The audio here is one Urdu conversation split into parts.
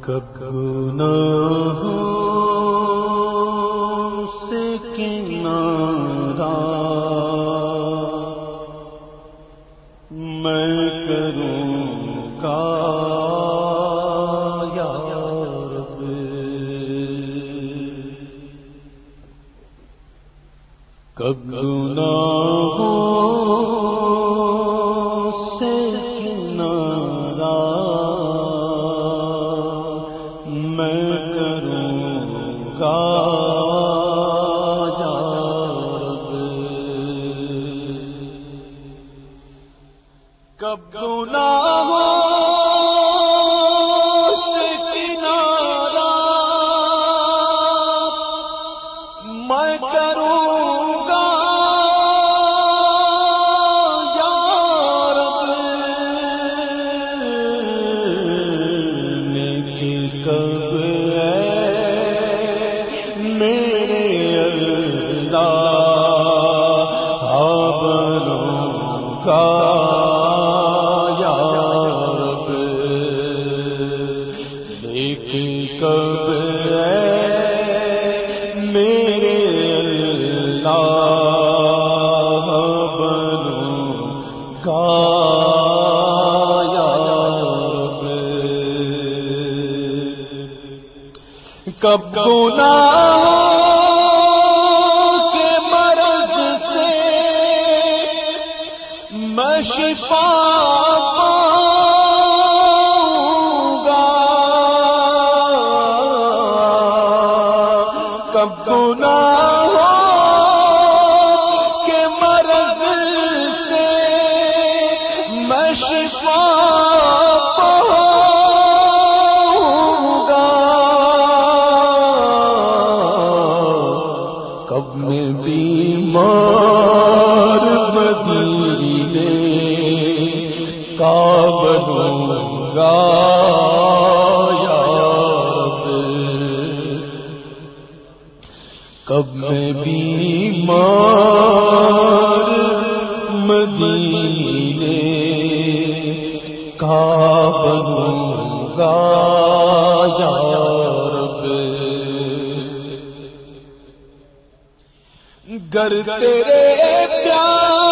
کب نہ ہو کب گنا ایک کب گر تیرے پیار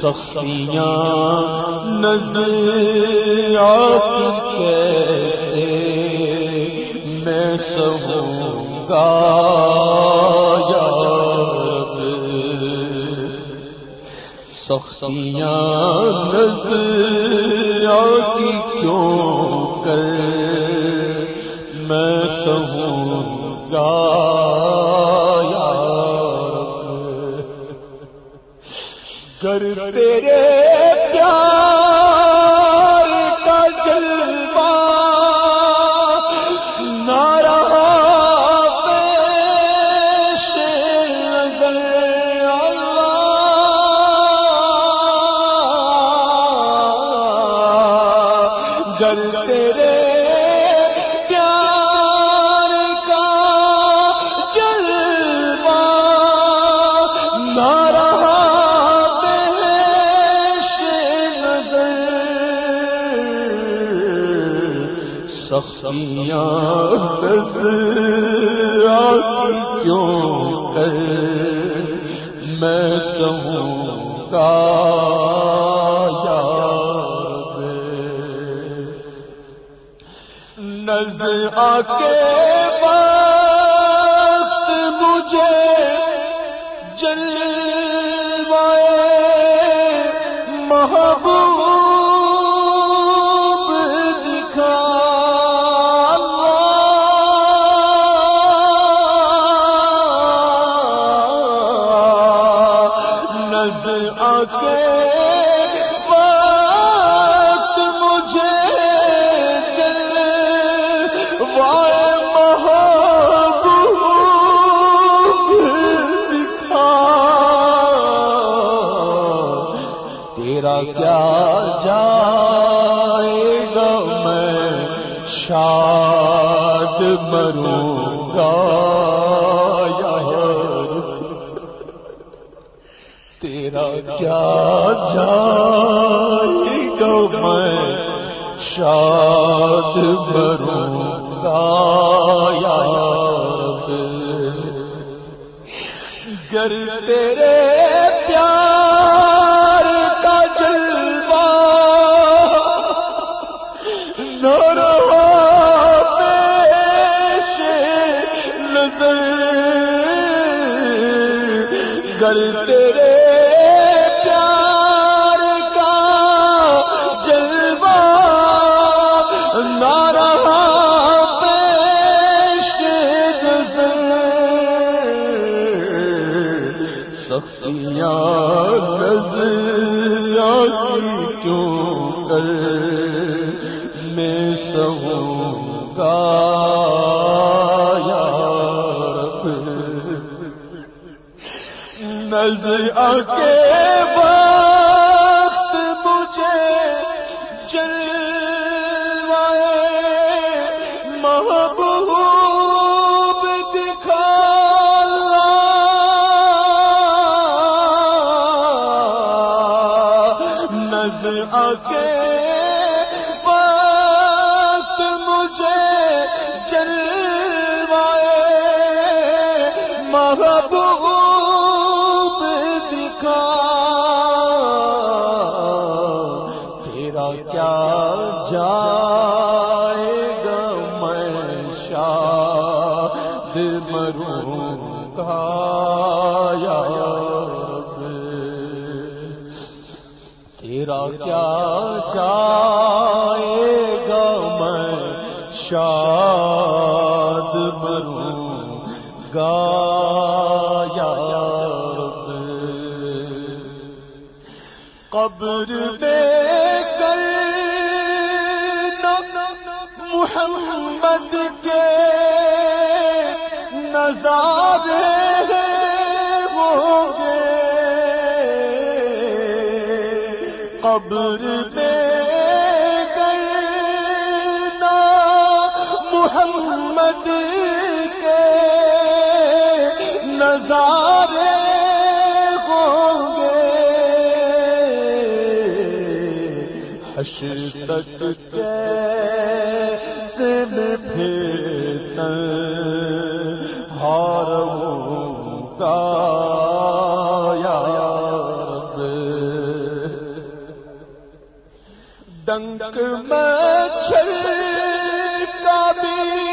سخیاں نظر آپ کیسے؟ میں سب گا یا سخیاں نظر آپ کیوں کر؟ میں سہوں گا کر تیرے پیار کا جلوہ نارا پیش نظر اللہ۔ جل تیرے سمیا کیوں کر میں سہوں کا نظر آ کے وقت مجھے جل کیا جائے گا میں شاد مروں گا تیرا کیا جائے گا میں شاد مروں گا گر تیرے چلتے رہے نظر آ کے وقت کیا جا نظارے ہوں گے قبر میں کرنا محمد کے نظارے ہوں گے حشر تک کیسے پھر ہوں گا یا رب۔ ڈنک مچھر کا بھی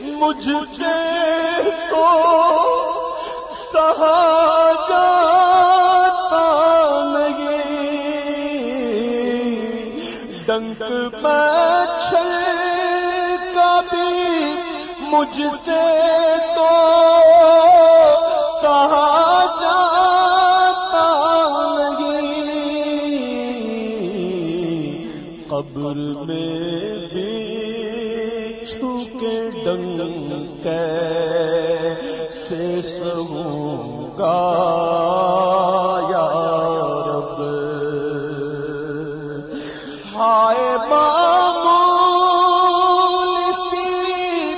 مجھ سے تو سہا جاتا نہیں۔ ڈنک مچھر کا بھی مجھ سے سے سہوں گا یا رب۔ ہائے معمول سی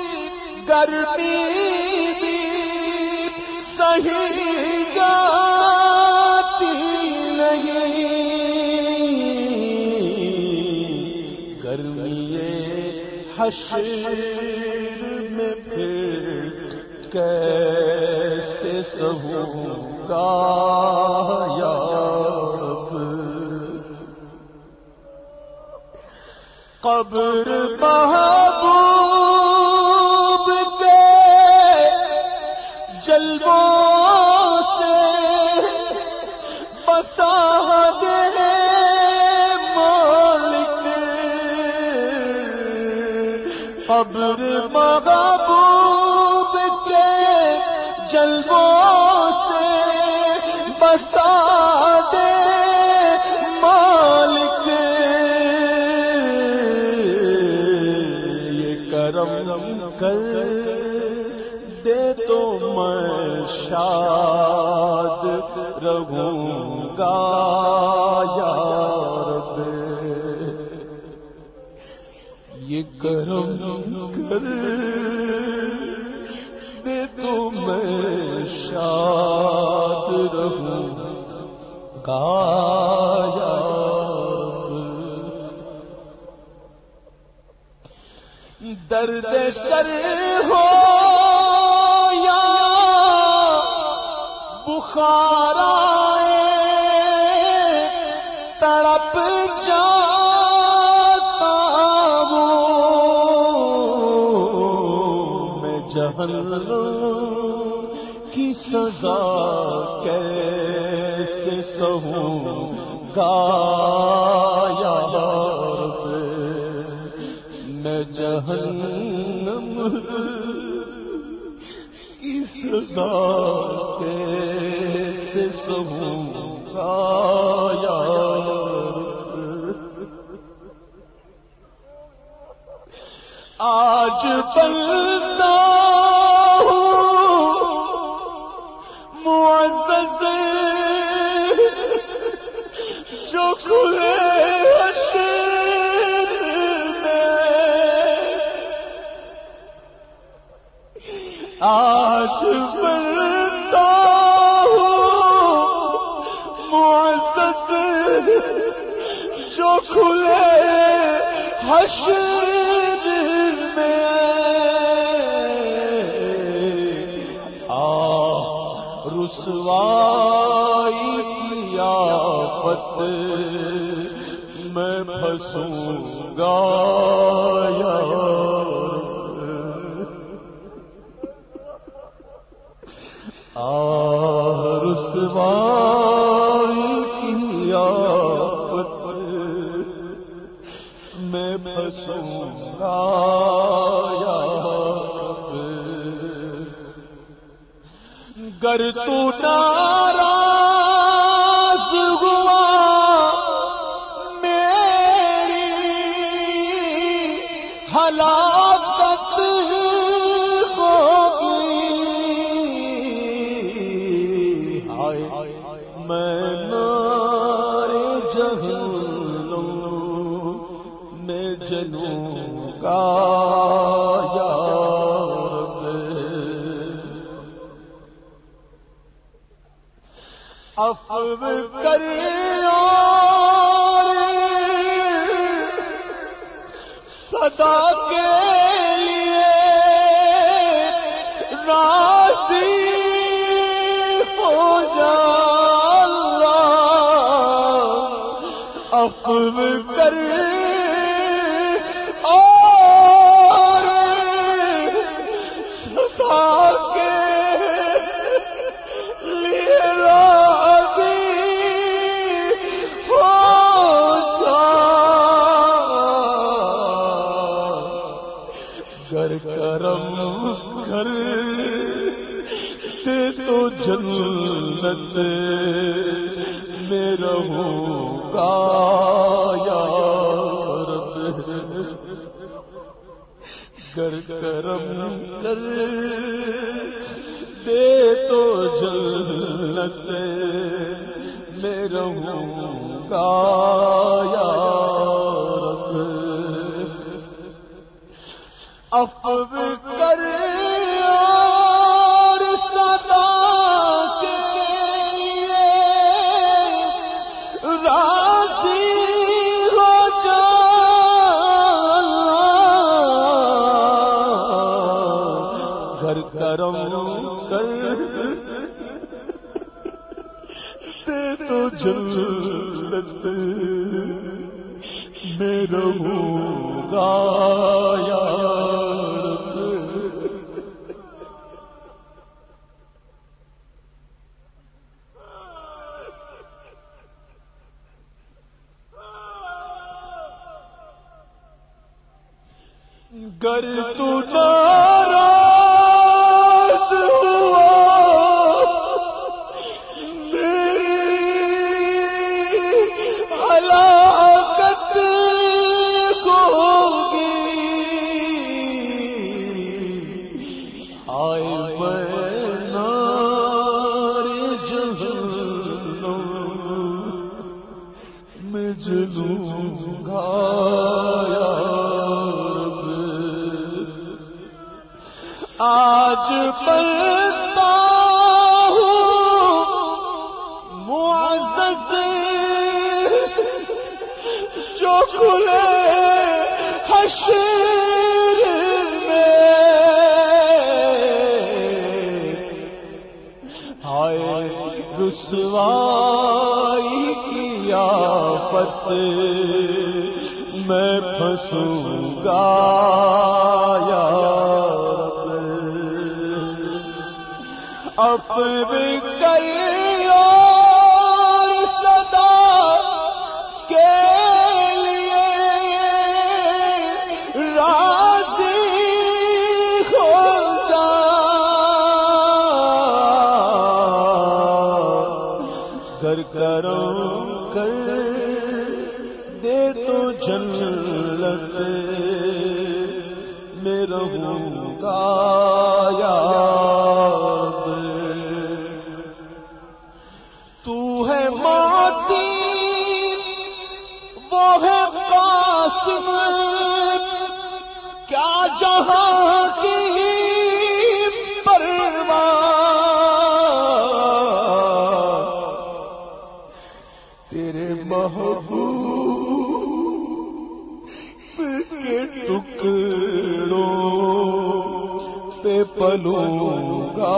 گرمی بھی صحیح جاتی نہیں۔ گرمی حشر میں پھر کیسے سہو گا یا رب۔ قبر محبوب کے جلووں سے شاد رہوں گا یا رب، یہ کرم کر دے تو میں شاد رہوں گا یا درد سر ہو تڑپ جاتا ہوں۔ میں جہنم کی سزا کیسے سہوں؟ گا گایا میں جہنم کی سزا گایا آج بلتا معزز جو کھلے آج بلتا جو کھلے حشر میں آ رسوائی کی آفت میں پھنسوں گا یا۔ رسوائی پھنسوں گا یا گر تو ناراض ہوا میری ہلاکت ہوگی۔ ہائے میں نارے جہنم۔ میں کا یا افو کر صدا کے لیے راضی ہو جا افو کر رہوں گا یا رب۔ افو کر گر تو ناراض ہوا۔ میری ہلاکت ہوگی۔ آئے میں جلوں گا۔ آج پلتا معزز جو کھلے حشر میں۔ ہائے رسوائی کی آفت میں پھنسوں گا۔ اپنے کر اور صدا کے وہ ہے قاسم۔ کیا جہاں کی پرواہ۔ تیرے محبوب کے ٹکڑوں پہ پلوں گا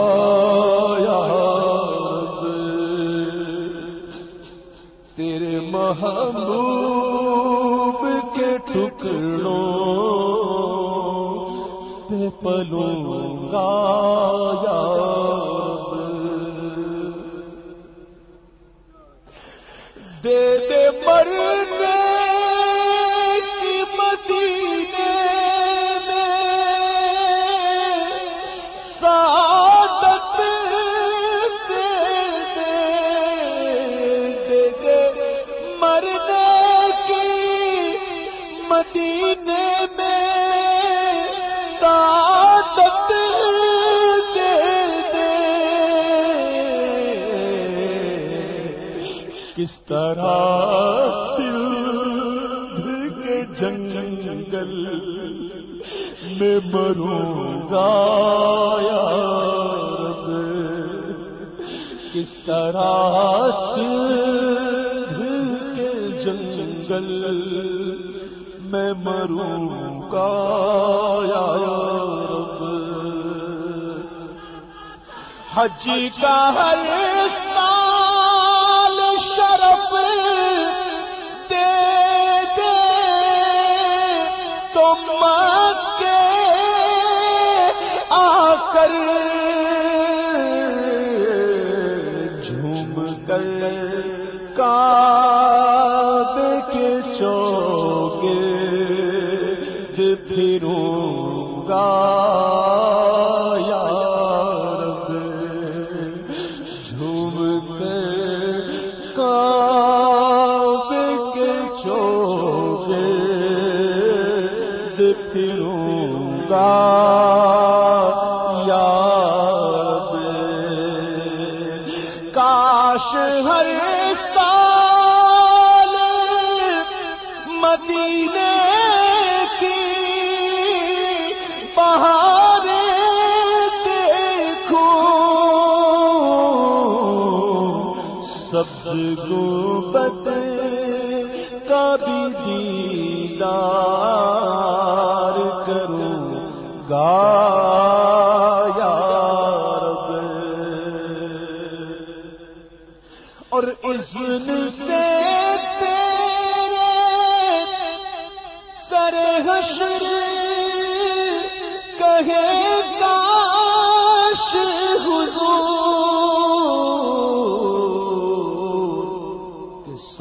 محبوب کے ٹکڑوں پہ پلوں گا جنگل میں مروں گا یا رب، کس طرح سندھ کے جنگل میں مروں گا یا رب۔ حج کا ہر کر جھوم کر کعبے کے چوکے پھروں سب گنبد کا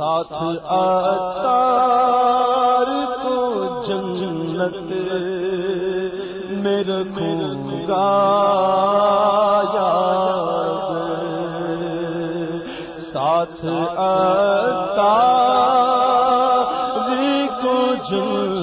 ساتھ آتار کو جنت میں رکھوں گا یا ساتھ آتار کو جنت